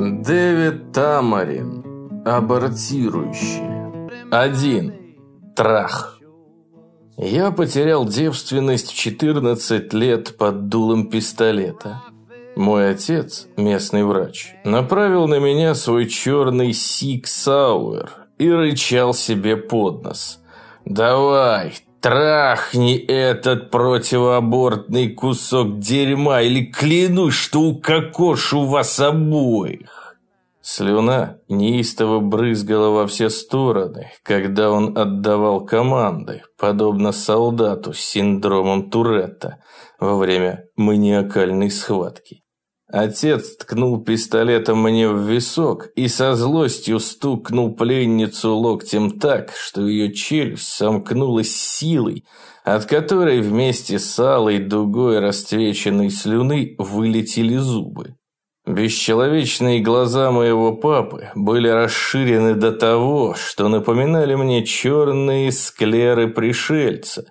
Дэвид Тамарин. Абортирующие. Один. Трах. Я потерял девственность в 14 лет под дулом пистолета. Мой отец, местный врач, направил на меня свой черный Сик Сауэр и рычал себе под нос. «Давай, трахни этот противоабортный кусок дерьма или клянусь, что укокошу вас обоих!» Слюна неистово брызгала во все стороны, когда он отдавал команды, подобно солдату с синдромом Туретта во время маниакальной схватки. Отец ткнул пистолетом мне в висок и со злостью стукнул пленницу локтем так, что ее челюсть сомкнулась силой, от которой вместе с алой дугой расцвеченной слюны вылетели зубы. Бесчеловечные глаза моего папы были расширены до того, что напоминали мне черные склеры пришельца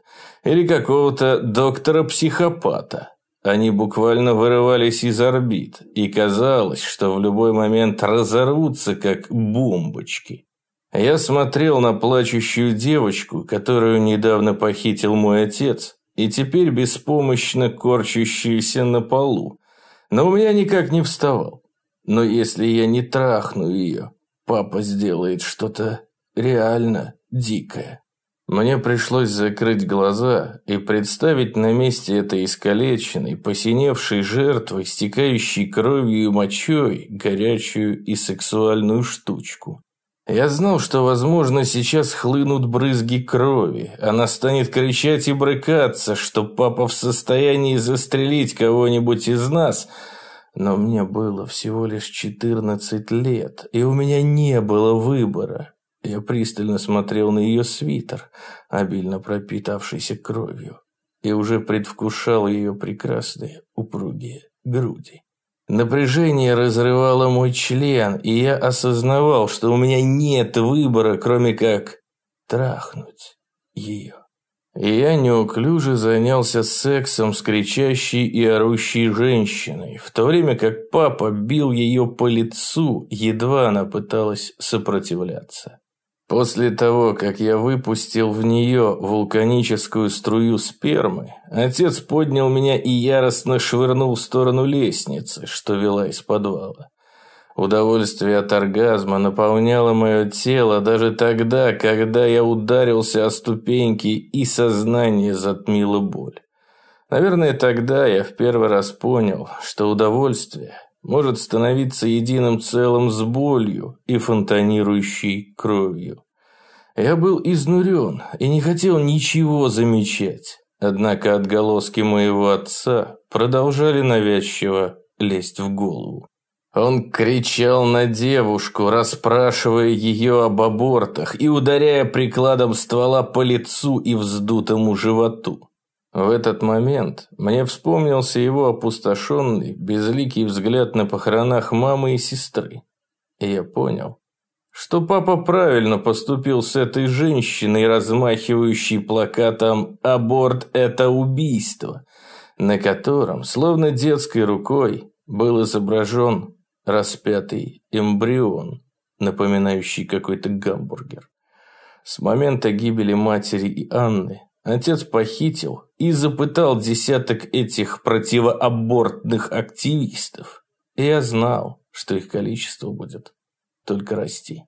или какого-то доктора-психопата. Они буквально вырывались из орбит, и казалось, что в любой момент разорвутся, как бомбочки. Я смотрел на плачущую девочку, которую недавно похитил мой отец, и теперь беспомощно корчащуюся на полу. Но у меня никак не вставал. Но если я не трахну ее, папа сделает что-то реально дикое. Мне пришлось закрыть глаза и представить на месте этой искалеченной, посиневшей жертвы, стекающей кровью и мочой, горячую и сексуальную штучку. Я знал, что, возможно, сейчас хлынут брызги крови. Она станет кричать и брыкаться, что папа в состоянии застрелить кого-нибудь из нас. Но мне было всего лишь 14 лет, и у меня не было выбора. Я пристально смотрел на ее свитер, обильно пропитавшийся кровью, и уже предвкушал ее прекрасные упругие груди. Напряжение разрывало мой член, и я осознавал, что у меня нет выбора, кроме как трахнуть ее. И я неуклюже занялся сексом с кричащей и орущей женщиной, в то время как папа бил ее по лицу, едва она пыталась сопротивляться. После того, как я выпустил в нее вулканическую струю спермы, отец поднял меня и яростно швырнул в сторону лестницы, что вела из подвала. Удовольствие от оргазма наполняло мое тело даже тогда, когда я ударился о ступеньки и сознание затмило боль. Наверное, тогда я в первый раз понял, что удовольствие может становиться единым целым с болью и фонтанирующей кровью. Я был изнурен и не хотел ничего замечать, однако отголоски моего отца продолжали навязчиво лезть в голову. Он кричал на девушку, расспрашивая ее об абортах и ударяя прикладом ствола по лицу и вздутому животу. В этот момент мне вспомнился его опустошенный, безликий взгляд на похоронах мамы и сестры. И я понял, что папа правильно поступил с этой женщиной, размахивающей плакатом «Аборт – это убийство», на котором, словно детской рукой, был изображен распятый эмбрион, напоминающий какой-то гамбургер. С момента гибели матери и Анны Отец похитил и запытал десяток этих противоабортных активистов. И я знал, что их количество будет только расти.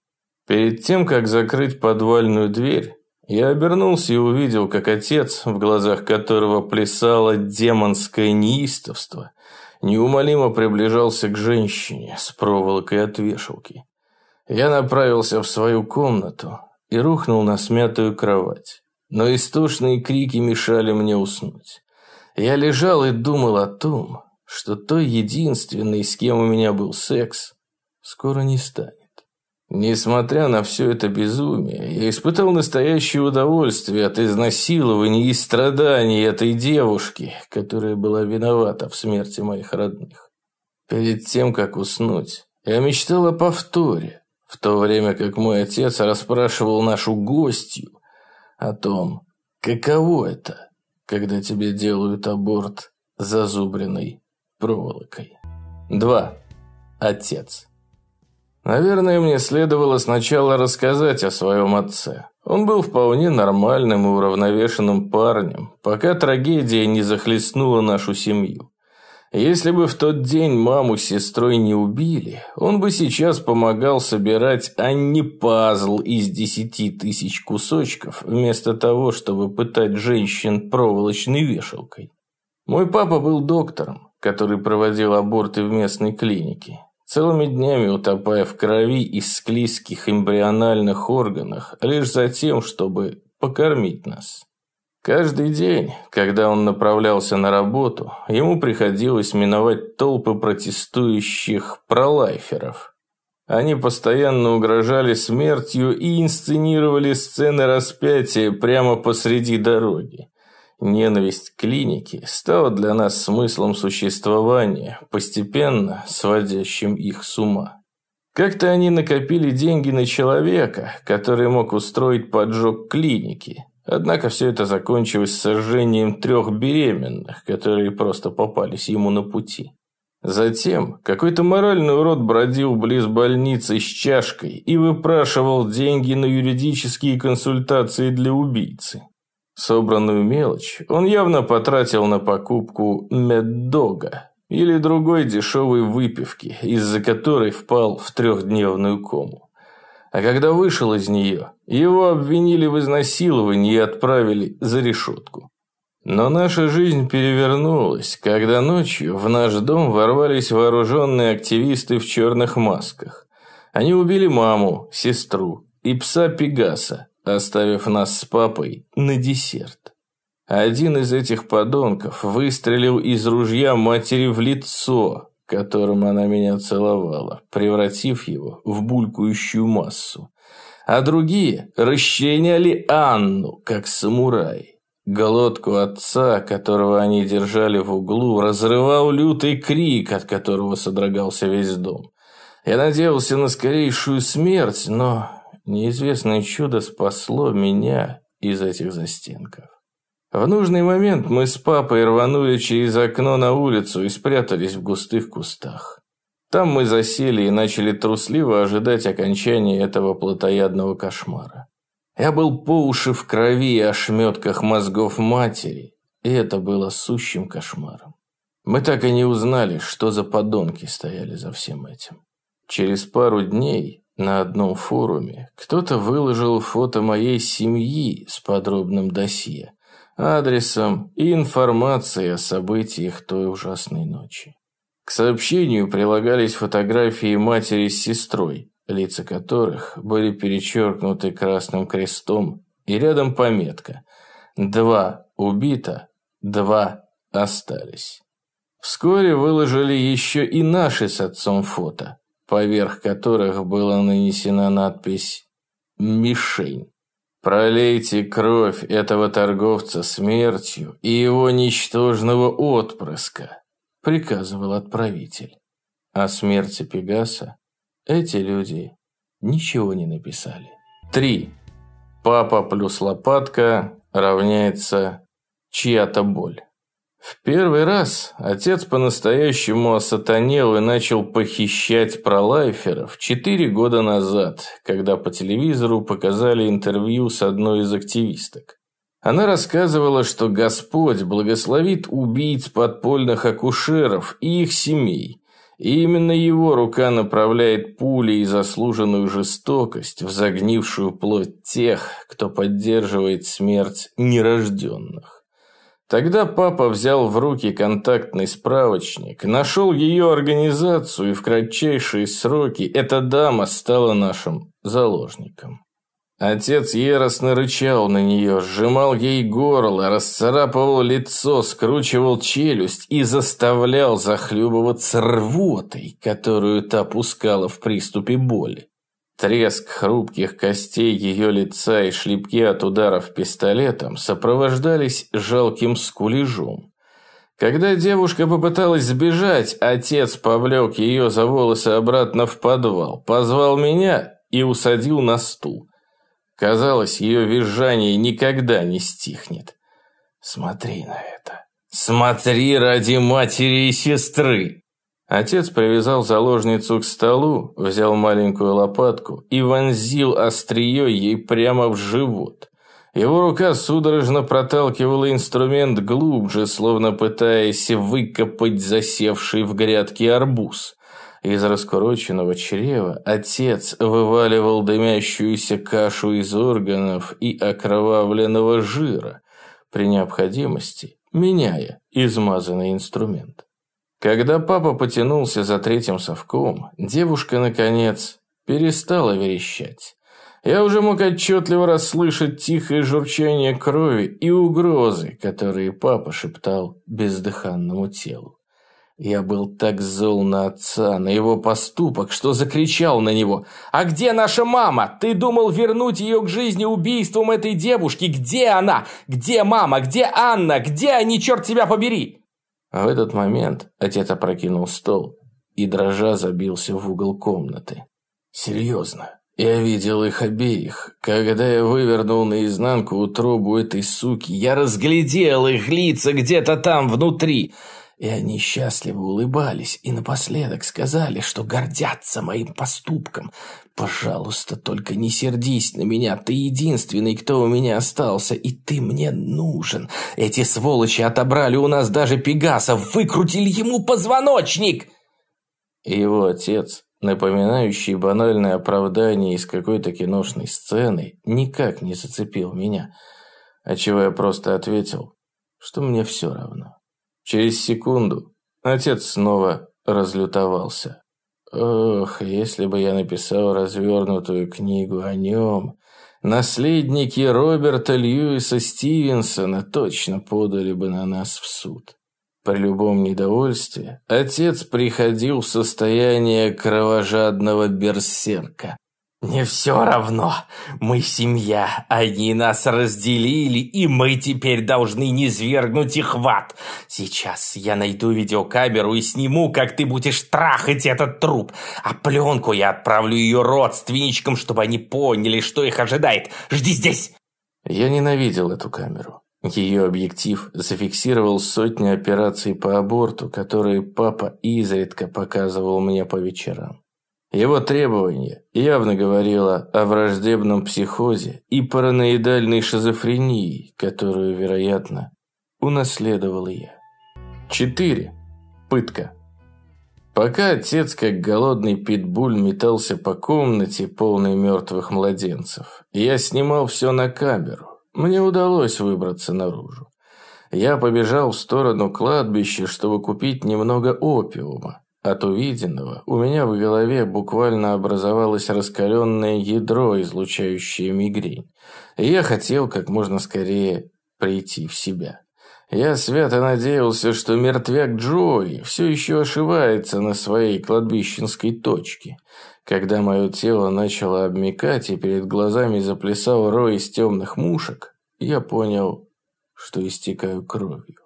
Перед тем, как закрыть подвальную дверь, я обернулся и увидел, как отец, в глазах которого плясало демонское неистовство, неумолимо приближался к женщине с проволокой от вешалки. Я направился в свою комнату и рухнул на смятую кровать но истошные крики мешали мне уснуть. Я лежал и думал о том, что той единственной, с кем у меня был секс, скоро не станет. Несмотря на все это безумие, я испытал настоящее удовольствие от изнасилования и страданий этой девушки, которая была виновата в смерти моих родных. Перед тем, как уснуть, я мечтал о повторе, в то время как мой отец расспрашивал нашу гостью, о том, каково это, когда тебе делают аборт зазубренной проволокой. 2. Отец. Наверное, мне следовало сначала рассказать о своем отце. Он был вполне нормальным и уравновешенным парнем, пока трагедия не захлестнула нашу семью. Если бы в тот день маму с сестрой не убили, он бы сейчас помогал собирать, а не пазл из десяти тысяч кусочков, вместо того, чтобы пытать женщин проволочной вешалкой. Мой папа был доктором, который проводил аборты в местной клинике, целыми днями утопая в крови и склизких эмбриональных органах, лишь за тем, чтобы покормить нас. Каждый день, когда он направлялся на работу, ему приходилось миновать толпы протестующих пролайферов. Они постоянно угрожали смертью и инсценировали сцены распятия прямо посреди дороги. Ненависть к клинике стала для нас смыслом существования, постепенно сводящим их с ума. Как-то они накопили деньги на человека, который мог устроить поджог клиники – Однако все это закончилось сожжением трех беременных, которые просто попались ему на пути. Затем какой-то моральный урод бродил близ больницы с чашкой и выпрашивал деньги на юридические консультации для убийцы. Собранную мелочь он явно потратил на покупку меддога или другой дешевой выпивки, из-за которой впал в трехдневную кому. А когда вышел из нее, его обвинили в изнасиловании и отправили за решетку. Но наша жизнь перевернулась, когда ночью в наш дом ворвались вооруженные активисты в черных масках. Они убили маму, сестру и пса Пегаса, оставив нас с папой на десерт. Один из этих подонков выстрелил из ружья матери в лицо, которым она меня целовала, превратив его в булькающую массу. А другие расчленяли Анну, как самурай. Глотку отца, которого они держали в углу, разрывал лютый крик, от которого содрогался весь дом. Я надеялся на скорейшую смерть, но неизвестное чудо спасло меня из этих застенков. В нужный момент мы с папой рванули через окно на улицу и спрятались в густых кустах. Там мы засели и начали трусливо ожидать окончания этого плотоядного кошмара. Я был по уши в крови и ошметках мозгов матери, и это было сущим кошмаром. Мы так и не узнали, что за подонки стояли за всем этим. Через пару дней на одном форуме кто-то выложил фото моей семьи с подробным досье, адресом и информацией о событиях той ужасной ночи. К сообщению прилагались фотографии матери с сестрой, лица которых были перечеркнуты красным крестом, и рядом пометка «Два убито, два остались». Вскоре выложили еще и наши с отцом фото, поверх которых была нанесена надпись «Мишень». Пролейте кровь этого торговца смертью и его ничтожного отпрыска, приказывал отправитель. О смерти Пегаса эти люди ничего не написали. Три. Папа плюс лопатка равняется чья-то боль. В первый раз отец по-настоящему осатанел и начал похищать пролайферов четыре года назад, когда по телевизору показали интервью с одной из активисток. Она рассказывала, что Господь благословит убийц подпольных акушеров и их семей, и именно его рука направляет пули и заслуженную жестокость в загнившую плоть тех, кто поддерживает смерть нерожденных. Тогда папа взял в руки контактный справочник, нашел ее организацию, и в кратчайшие сроки эта дама стала нашим заложником. Отец яростно рычал на нее, сжимал ей горло, расцарапывал лицо, скручивал челюсть и заставлял захлебываться рвотой, которую та пускала в приступе боли. Треск хрупких костей ее лица и шлепки от ударов пистолетом сопровождались жалким скулежом. Когда девушка попыталась сбежать, отец повлек ее за волосы обратно в подвал, позвал меня и усадил на стул. Казалось, ее визжание никогда не стихнет. «Смотри на это! Смотри ради матери и сестры!» Отец привязал заложницу к столу, взял маленькую лопатку и вонзил острие ей прямо в живот. Его рука судорожно проталкивала инструмент глубже, словно пытаясь выкопать засевший в грядке арбуз. Из раскуроченного чрева отец вываливал дымящуюся кашу из органов и окровавленного жира, при необходимости меняя измазанный инструмент. Когда папа потянулся за третьим совком, девушка, наконец, перестала верещать. Я уже мог отчетливо расслышать тихое журчание крови и угрозы, которые папа шептал бездыханному телу. Я был так зол на отца, на его поступок, что закричал на него. «А где наша мама? Ты думал вернуть ее к жизни убийством этой девушки? Где она? Где мама? Где Анна? Где они, черт тебя побери?» В этот момент отец опрокинул стол и, дрожа, забился в угол комнаты. «Серьезно, я видел их обеих. Когда я вывернул наизнанку утробу этой суки, я разглядел их лица где-то там внутри». И они счастливо улыбались и напоследок сказали, что гордятся моим поступком. Пожалуйста, только не сердись на меня, ты единственный, кто у меня остался, и ты мне нужен. Эти сволочи отобрали у нас даже Пегаса, выкрутили ему позвоночник!» Его отец, напоминающий банальное оправдание из какой-то киношной сцены, никак не зацепил меня, отчего я просто ответил, что мне все равно. Через секунду отец снова разлютовался. Ох, если бы я написал развернутую книгу о нем, наследники Роберта Льюиса Стивенсона точно подали бы на нас в суд. При любом недовольстве отец приходил в состояние кровожадного берсерка. «Не все равно. Мы семья. Они нас разделили, и мы теперь должны не свергнуть их в ад. Сейчас я найду видеокамеру и сниму, как ты будешь трахать этот труп. А пленку я отправлю ее родственничкам, чтобы они поняли, что их ожидает. Жди здесь!» Я ненавидел эту камеру. Ее объектив зафиксировал сотни операций по аборту, которые папа изредка показывал мне по вечерам. Его требование явно говорило о враждебном психозе и параноидальной шизофрении, которую, вероятно, унаследовал я. 4. Пытка. Пока отец, как голодный питбуль, метался по комнате, полной мертвых младенцев, я снимал все на камеру. Мне удалось выбраться наружу. Я побежал в сторону кладбища, чтобы купить немного опиума. От увиденного у меня в голове буквально образовалось раскаленное ядро, излучающее мигрень. И я хотел как можно скорее прийти в себя. Я свято надеялся, что мертвяк Джои все еще ошивается на своей кладбищенской точке. Когда мое тело начало обмекать и перед глазами заплясал рой из темных мушек, я понял, что истекаю кровью.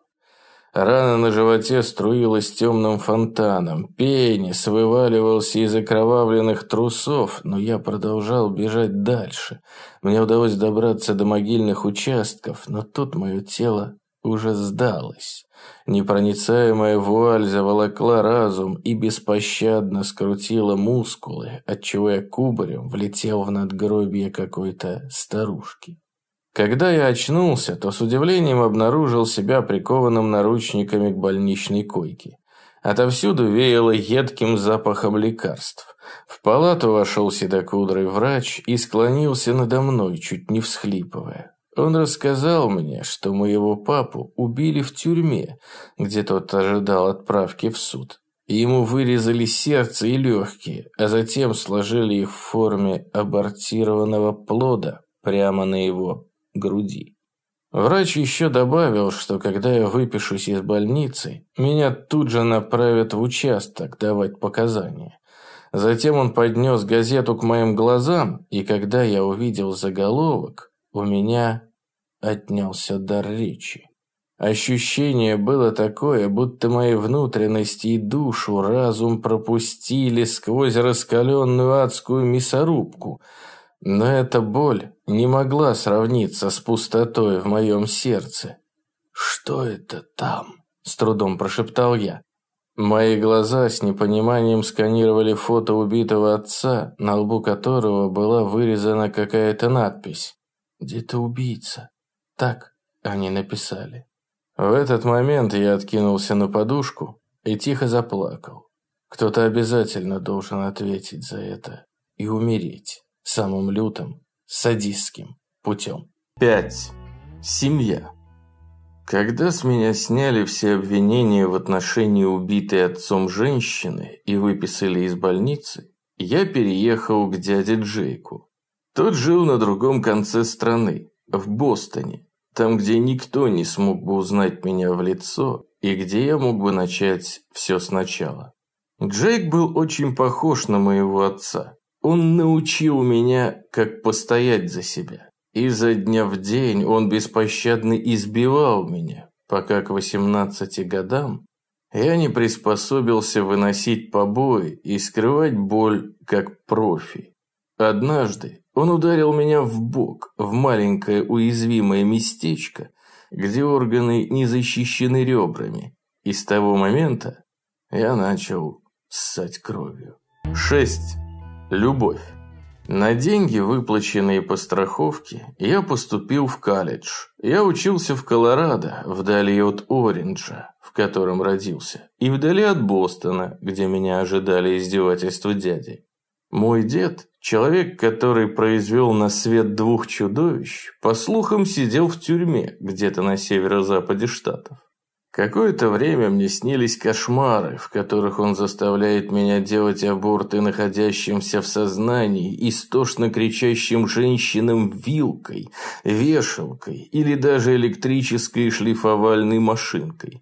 Рана на животе струилась темным фонтаном. Пенис вываливался из окровавленных трусов, но я продолжал бежать дальше. Мне удалось добраться до могильных участков, но тут мое тело уже сдалось. Непроницаемая вуаль заволокла разум и беспощадно скрутила мускулы, отчего я кубарем влетел в надгробие какой-то старушки. Когда я очнулся, то с удивлением обнаружил себя прикованным наручниками к больничной койке. Отовсюду веяло едким запахом лекарств. В палату вошел седокудрый врач и склонился надо мной, чуть не всхлипывая. Он рассказал мне, что моего папу убили в тюрьме, где тот ожидал отправки в суд. Ему вырезали сердце и легкие, а затем сложили их в форме абортированного плода прямо на его груди. Врач еще добавил, что когда я выпишусь из больницы, меня тут же направят в участок давать показания. Затем он поднес газету к моим глазам, и когда я увидел заголовок, у меня отнялся дар речи. Ощущение было такое, будто мои внутренности и душу разум пропустили сквозь раскаленную адскую мясорубку – но эта боль не могла сравниться с пустотой в моем сердце. «Что это там?» – с трудом прошептал я. Мои глаза с непониманием сканировали фото убитого отца, на лбу которого была вырезана какая-то надпись. «Где-то убийца». Так они написали. В этот момент я откинулся на подушку и тихо заплакал. Кто-то обязательно должен ответить за это и умереть самым лютым, садистским путем. 5. Семья. Когда с меня сняли все обвинения в отношении убитой отцом женщины и выписали из больницы, я переехал к дяде Джейку. Тот жил на другом конце страны, в Бостоне, там, где никто не смог бы узнать меня в лицо и где я мог бы начать все сначала. Джейк был очень похож на моего отца. Он научил меня, как постоять за себя. Изо дня в день он беспощадно избивал меня, пока к 18 годам я не приспособился выносить побои и скрывать боль как профи. Однажды он ударил меня в бок, в маленькое уязвимое местечко, где органы не защищены ребрами. И с того момента я начал ссать кровью. 6. Любовь. На деньги, выплаченные по страховке, я поступил в колледж. Я учился в Колорадо, вдали от Ориджа, в котором родился, и вдали от Бостона, где меня ожидали издевательства дяди. Мой дед, человек, который произвел на свет двух чудовищ, по слухам сидел в тюрьме где-то на северо-западе штатов. Какое-то время мне снились кошмары, в которых он заставляет меня делать аборты находящимся в сознании, истошно кричащим женщинам вилкой, вешалкой или даже электрической шлифовальной машинкой.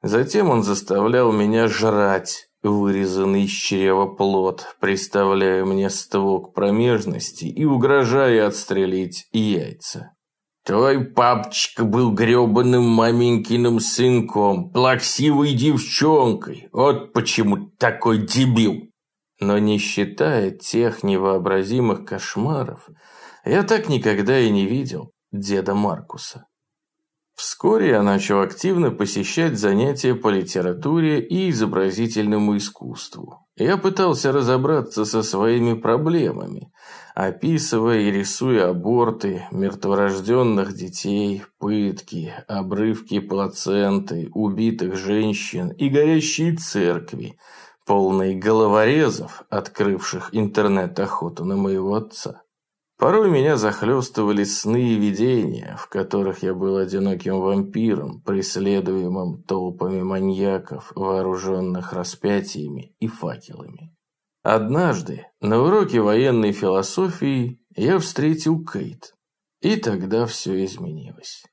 Затем он заставлял меня жрать вырезанный из чрева плод, приставляя мне ствол к промежности и угрожая отстрелить яйца. Твой папочка был гребаным маменькиным сынком, плаксивой девчонкой. Вот почему такой дебил. Но не считая тех невообразимых кошмаров, я так никогда и не видел деда Маркуса. Вскоре я начал активно посещать занятия по литературе и изобразительному искусству. Я пытался разобраться со своими проблемами, описывая и рисуя аборты, мертворожденных детей, пытки, обрывки плаценты, убитых женщин и горящие церкви, полные головорезов, открывших интернет-охоту на моего отца. Порой меня захлестывали сны и видения, в которых я был одиноким вампиром, преследуемым толпами маньяков, вооруженных распятиями и факелами. Однажды на уроке военной философии я встретил Кейт, и тогда все изменилось.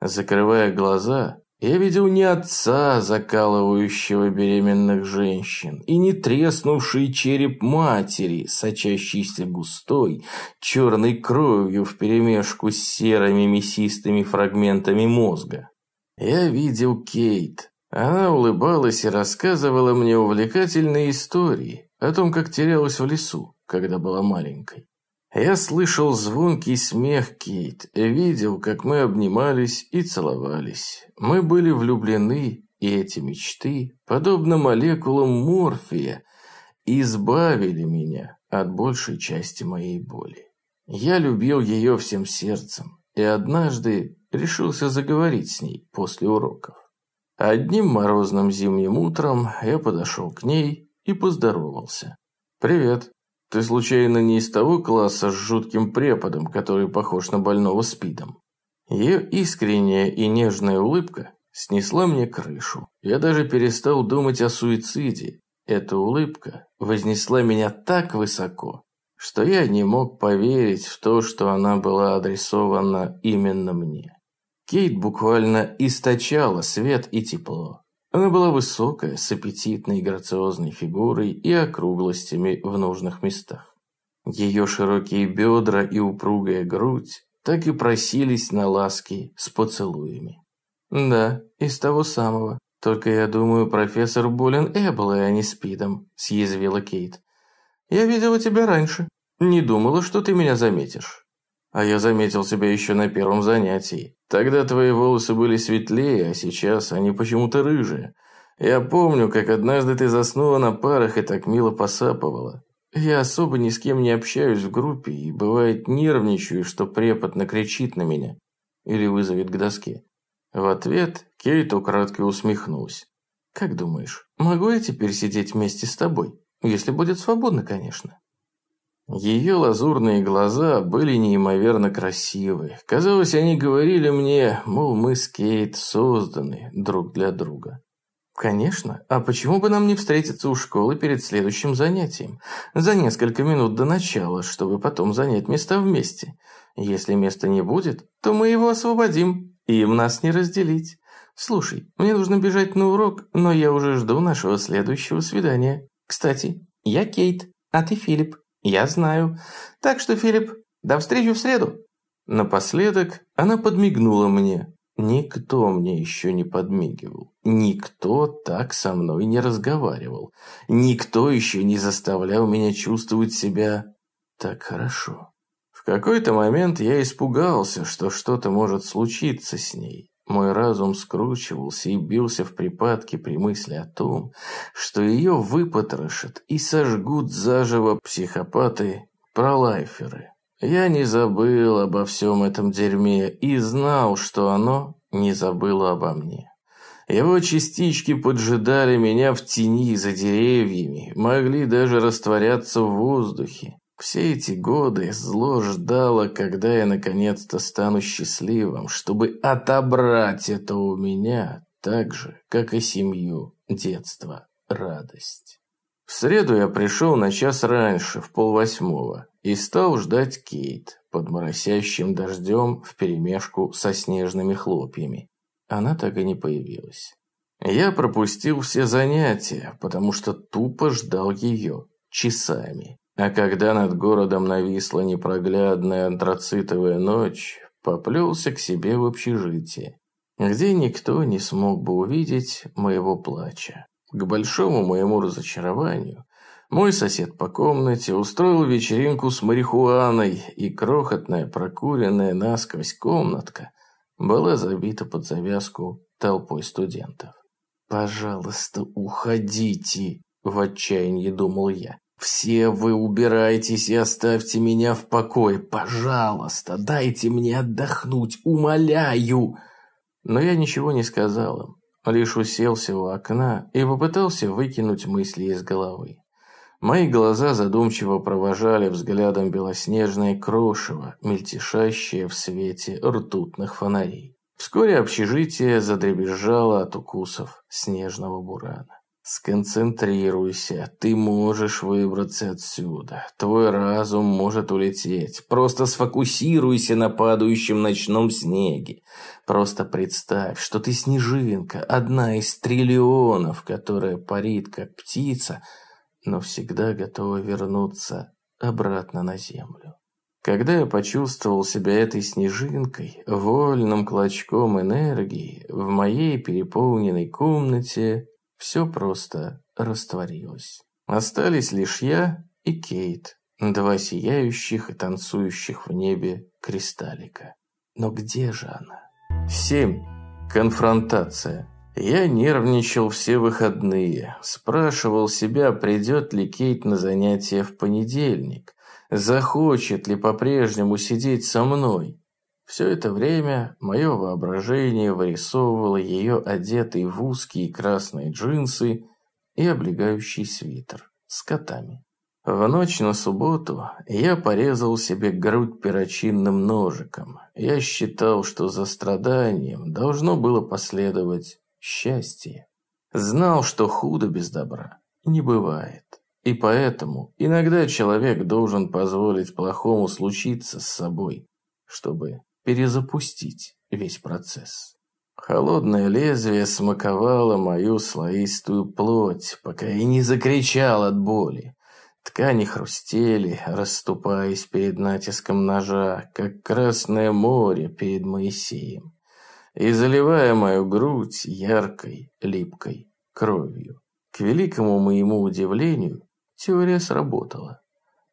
Закрывая глаза, я видел не отца, закалывающего беременных женщин, и не треснувший череп матери, сочащийся густой, черной кровью вперемешку с серыми мясистыми фрагментами мозга. Я видел Кейт. Она улыбалась и рассказывала мне увлекательные истории о том, как терялась в лесу, когда была маленькой. Я слышал звонкий смех Кейт, видел, как мы обнимались и целовались. Мы были влюблены, и эти мечты, подобно молекулам морфия, избавили меня от большей части моей боли. Я любил ее всем сердцем, и однажды решился заговорить с ней после уроков. Одним морозным зимним утром я подошел к ней и поздоровался. «Привет», ты случайно не из того класса с жутким преподом, который похож на больного спидом? Ее искренняя и нежная улыбка снесла мне крышу. Я даже перестал думать о суициде. Эта улыбка вознесла меня так высоко, что я не мог поверить в то, что она была адресована именно мне. Кейт буквально источала свет и тепло. Она была высокая, с аппетитной грациозной фигурой и округлостями в нужных местах. Ее широкие бедра и упругая грудь так и просились на ласки с поцелуями. «Да, из того самого. Только я думаю, профессор болен Эболой, а не спидом», – съязвила Кейт. «Я видела тебя раньше. Не думала, что ты меня заметишь». А я заметил себя еще на первом занятии. Тогда твои волосы были светлее, а сейчас они почему-то рыжие. Я помню, как однажды ты заснула на парах и так мило посапывала. Я особо ни с кем не общаюсь в группе и, бывает, нервничаю, что препод накричит на меня или вызовет к доске. В ответ Кейт украдкой усмехнулась. «Как думаешь, могу я теперь сидеть вместе с тобой? Если будет свободно, конечно». Ее лазурные глаза были неимоверно красивы. Казалось, они говорили мне, мол, мы с Кейт созданы друг для друга. «Конечно. А почему бы нам не встретиться у школы перед следующим занятием? За несколько минут до начала, чтобы потом занять места вместе. Если места не будет, то мы его освободим. Им нас не разделить. Слушай, мне нужно бежать на урок, но я уже жду нашего следующего свидания. Кстати, я Кейт, а ты Филипп. Я знаю. Так что, Филипп, до встречи в среду». Напоследок она подмигнула мне, Никто мне еще не подмигивал. Никто так со мной не разговаривал. Никто еще не заставлял меня чувствовать себя так хорошо. В какой-то момент я испугался, что что-то может случиться с ней. Мой разум скручивался и бился в припадке при мысли о том, что ее выпотрошат и сожгут заживо психопаты-пролайферы. Я не забыл обо всем этом дерьме и знал, что оно не забыло обо мне. Его частички поджидали меня в тени за деревьями, могли даже растворяться в воздухе. Все эти годы зло ждало, когда я наконец-то стану счастливым, чтобы отобрать это у меня, так же, как и семью, детство, радость. В среду я пришел на час раньше, в полвосьмого, и стал ждать Кейт под моросящим дождем вперемешку со снежными хлопьями. Она так и не появилась. Я пропустил все занятия, потому что тупо ждал ее часами. А когда над городом нависла непроглядная антрацитовая ночь, поплелся к себе в общежитие, где никто не смог бы увидеть моего плача. К большому моему разочарованию, мой сосед по комнате устроил вечеринку с марихуаной, и крохотная прокуренная насквозь комнатка была забита под завязку толпой студентов. «Пожалуйста, уходите!» – в отчаянии думал я. «Все вы убирайтесь и оставьте меня в покое! Пожалуйста, дайте мне отдохнуть, умоляю!» Но я ничего не сказал им лишь уселся у окна и попытался выкинуть мысли из головы. Мои глаза задумчиво провожали взглядом белоснежное крошево, мельтешащее в свете ртутных фонарей. Вскоре общежитие задребезжало от укусов снежного бурана. Сконцентрируйся, ты можешь выбраться отсюда. Твой разум может улететь. Просто сфокусируйся на падающем ночном снеге. Просто представь, что ты снежинка, одна из триллионов, которая парит как птица, но всегда готова вернуться обратно на землю. Когда я почувствовал себя этой снежинкой, вольным клочком энергии, в моей переполненной комнате все просто растворилось. Остались лишь я и Кейт, два сияющих и танцующих в небе кристаллика. Но где же она? Семь. Конфронтация. Я нервничал все выходные, спрашивал себя, придет ли Кейт на занятия в понедельник, захочет ли по-прежнему сидеть со мной. Все это время мое воображение вырисовывало ее одетой в узкие красные джинсы и облегающий свитер с котами. В ночь на субботу я порезал себе грудь перочинным ножиком. Я считал, что за страданием должно было последовать счастье. Знал, что худо без добра не бывает. И поэтому иногда человек должен позволить плохому случиться с собой, чтобы перезапустить весь процесс. Холодное лезвие смаковало мою слоистую плоть, пока я не закричал от боли. Ткани хрустели, расступаясь перед натиском ножа, как красное море перед Моисеем, и заливая мою грудь яркой, липкой кровью. К великому моему удивлению, теория сработала.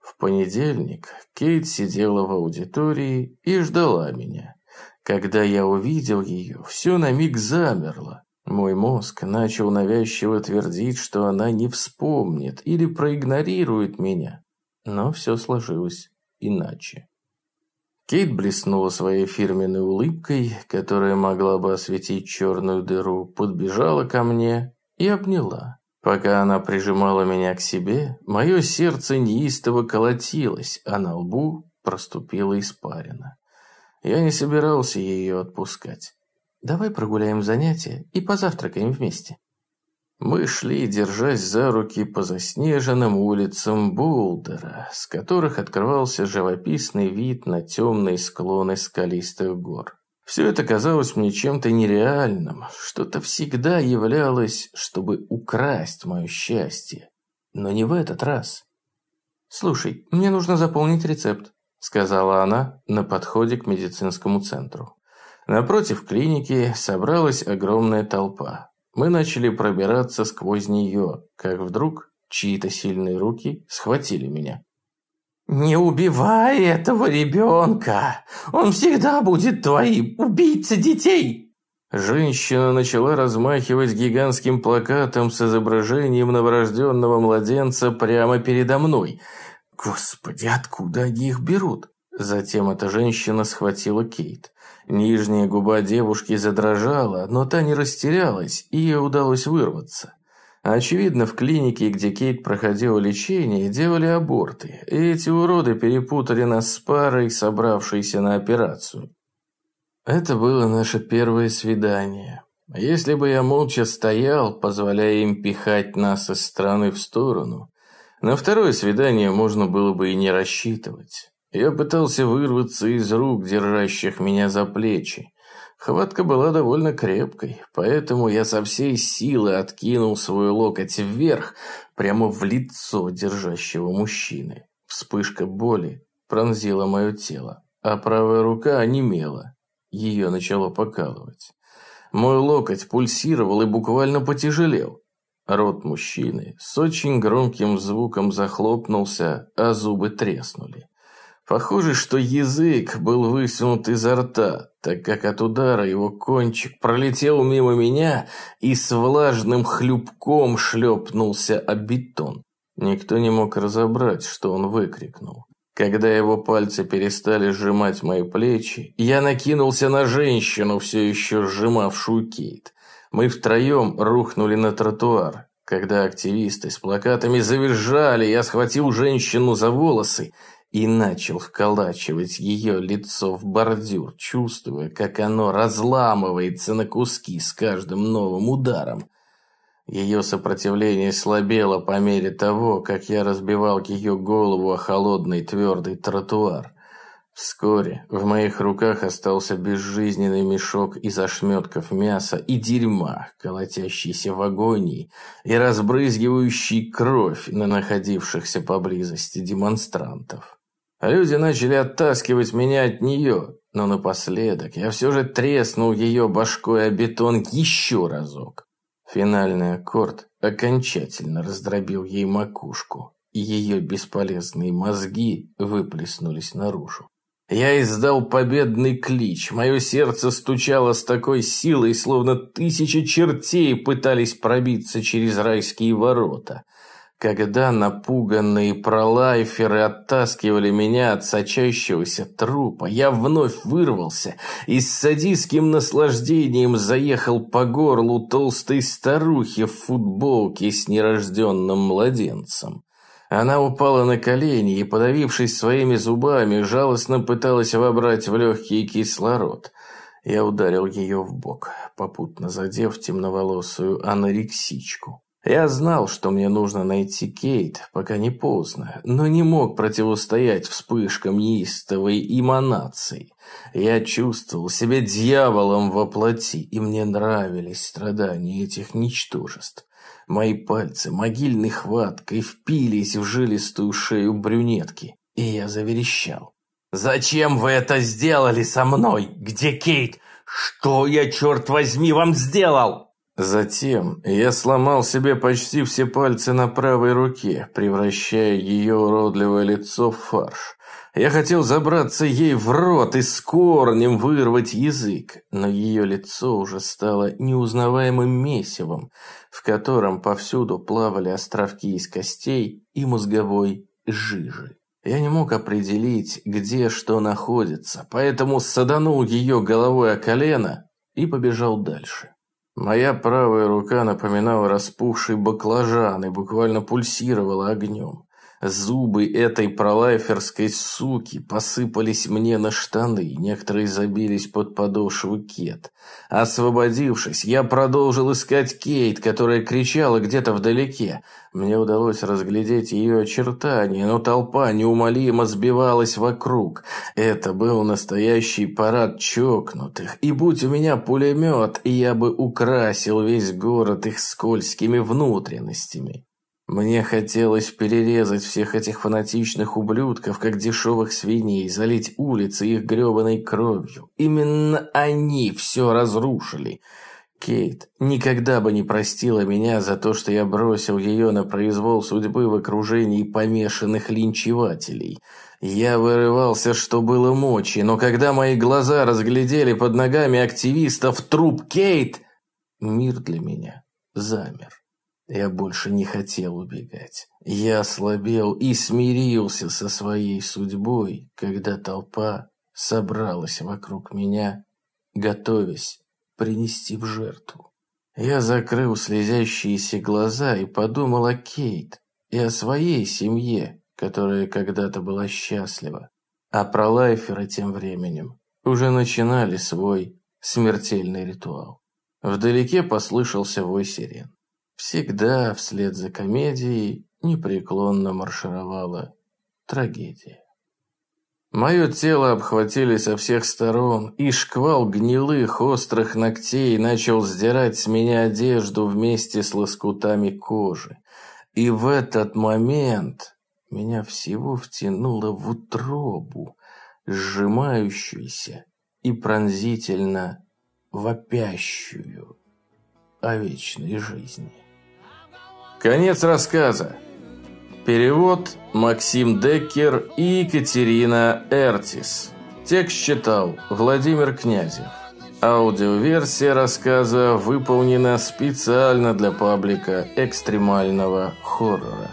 В понедельник Кейт сидела в аудитории и ждала меня. Когда я увидел ее, все на миг замерло. Мой мозг начал навязчиво твердить, что она не вспомнит или проигнорирует меня. Но все сложилось иначе. Кейт блеснула своей фирменной улыбкой, которая могла бы осветить черную дыру, подбежала ко мне и обняла. Пока она прижимала меня к себе, мое сердце неистово колотилось, а на лбу проступила испарина. Я не собирался ее отпускать. «Давай прогуляем занятия и позавтракаем вместе». Мы шли, держась за руки по заснеженным улицам Булдера, с которых открывался живописный вид на темные склоны скалистых гор. Все это казалось мне чем-то нереальным, что-то всегда являлось, чтобы украсть мое счастье. Но не в этот раз. «Слушай, мне нужно заполнить рецепт», сказала она на подходе к медицинскому центру. Напротив клиники собралась огромная толпа. Мы начали пробираться сквозь нее, как вдруг чьи-то сильные руки схватили меня. «Не убивай этого ребенка! Он всегда будет твоим, убийца детей!» Женщина начала размахивать гигантским плакатом с изображением новорожденного младенца прямо передо мной. «Господи, откуда они их берут?» Затем эта женщина схватила Кейт. Нижняя губа девушки задрожала, но та не растерялась, и ей удалось вырваться. Очевидно, в клинике, где Кейт проходила лечение, делали аборты, и эти уроды перепутали нас с парой, собравшейся на операцию. Это было наше первое свидание. Если бы я молча стоял, позволяя им пихать нас из стороны в сторону, на второе свидание можно было бы и не рассчитывать. Я пытался вырваться из рук, держащих меня за плечи. Хватка была довольно крепкой, поэтому я со всей силы откинул свой локоть вверх, прямо в лицо держащего мужчины. Вспышка боли пронзила мое тело, а правая рука онемела. Ее начало покалывать. Мой локоть пульсировал и буквально потяжелел. Рот мужчины с очень громким звуком захлопнулся, а зубы треснули. Похоже, что язык был высунут изо рта, так как от удара его кончик пролетел мимо меня и с влажным хлюпком шлепнулся о бетон. Никто не мог разобрать, что он выкрикнул. Когда его пальцы перестали сжимать мои плечи, я накинулся на женщину, все еще сжимавшую Кейт. Мы втроем рухнули на тротуар. Когда активисты с плакатами завизжали, я схватил женщину за волосы и начал вколачивать ее лицо в бордюр, чувствуя, как оно разламывается на куски с каждым новым ударом. Ее сопротивление слабело по мере того, как я разбивал ее голову о холодный твердый тротуар. Вскоре в моих руках остался безжизненный мешок из ошметков мяса и дерьма, колотящийся в агонии и разбрызгивающий кровь на находившихся поблизости демонстрантов. Люди начали оттаскивать меня от нее, но напоследок я все же треснул ее башкой о бетон еще разок. Финальный аккорд окончательно раздробил ей макушку, и ее бесполезные мозги выплеснулись наружу. Я издал победный клич. Мое сердце стучало с такой силой, словно тысячи чертей пытались пробиться через райские ворота. Когда напуганные пролайферы оттаскивали меня от сочащегося трупа, я вновь вырвался и с садистским наслаждением заехал по горлу толстой старухи в футболке с нерожденным младенцем. Она упала на колени и, подавившись своими зубами, жалостно пыталась вобрать в легкий кислород. Я ударил ее в бок, попутно задев темноволосую анорексичку. Я знал, что мне нужно найти Кейт, пока не поздно, но не мог противостоять вспышкам неистовой эманации. Я чувствовал себя дьяволом во плоти, и мне нравились страдания этих ничтожеств. Мои пальцы могильной хваткой впились в жилистую шею брюнетки, и я заверещал. «Зачем вы это сделали со мной? Где Кейт? Что я, черт возьми, вам сделал?» Затем я сломал себе почти все пальцы на правой руке, превращая ее уродливое лицо в фарш. Я хотел забраться ей в рот и с корнем вырвать язык, но ее лицо уже стало неузнаваемым месивом, в котором повсюду плавали островки из костей и мозговой жижи. Я не мог определить, где что находится, поэтому саданул ее головой о колено и побежал дальше. Моя правая рука напоминала распухший баклажан и буквально пульсировала огнем. Зубы этой пролайферской суки посыпались мне на штаны, некоторые забились под подошву кет. Освободившись, я продолжил искать Кейт, которая кричала где-то вдалеке. Мне удалось разглядеть ее очертания, но толпа неумолимо сбивалась вокруг. Это был настоящий парад чокнутых, и будь у меня пулемет, я бы украсил весь город их скользкими внутренностями. Мне хотелось перерезать всех этих фанатичных ублюдков, как дешевых свиней, залить улицы их гребаной кровью. Именно они все разрушили. Кейт никогда бы не простила меня за то, что я бросил ее на произвол судьбы в окружении помешанных линчевателей. Я вырывался, что было мочи, но когда мои глаза разглядели под ногами активистов труп Кейт, мир для меня замер. Я больше не хотел убегать. Я ослабел и смирился со своей судьбой, когда толпа собралась вокруг меня, готовясь принести в жертву. Я закрыл слезящиеся глаза и подумал о Кейт и о своей семье, которая когда-то была счастлива. А про Лайфера тем временем уже начинали свой смертельный ритуал. Вдалеке послышался вой сирен. Всегда вслед за комедией непреклонно маршировала трагедия. Мое тело обхватили со всех сторон, и шквал гнилых острых ногтей начал сдирать с меня одежду вместе с лоскутами кожи. И в этот момент меня всего втянуло в утробу, сжимающуюся и пронзительно вопящую о вечной жизни. Конец рассказа. Перевод Максим Деккер и Екатерина Эртис. Текст читал Владимир Князев. Аудиоверсия рассказа выполнена специально для паблика экстремального хоррора.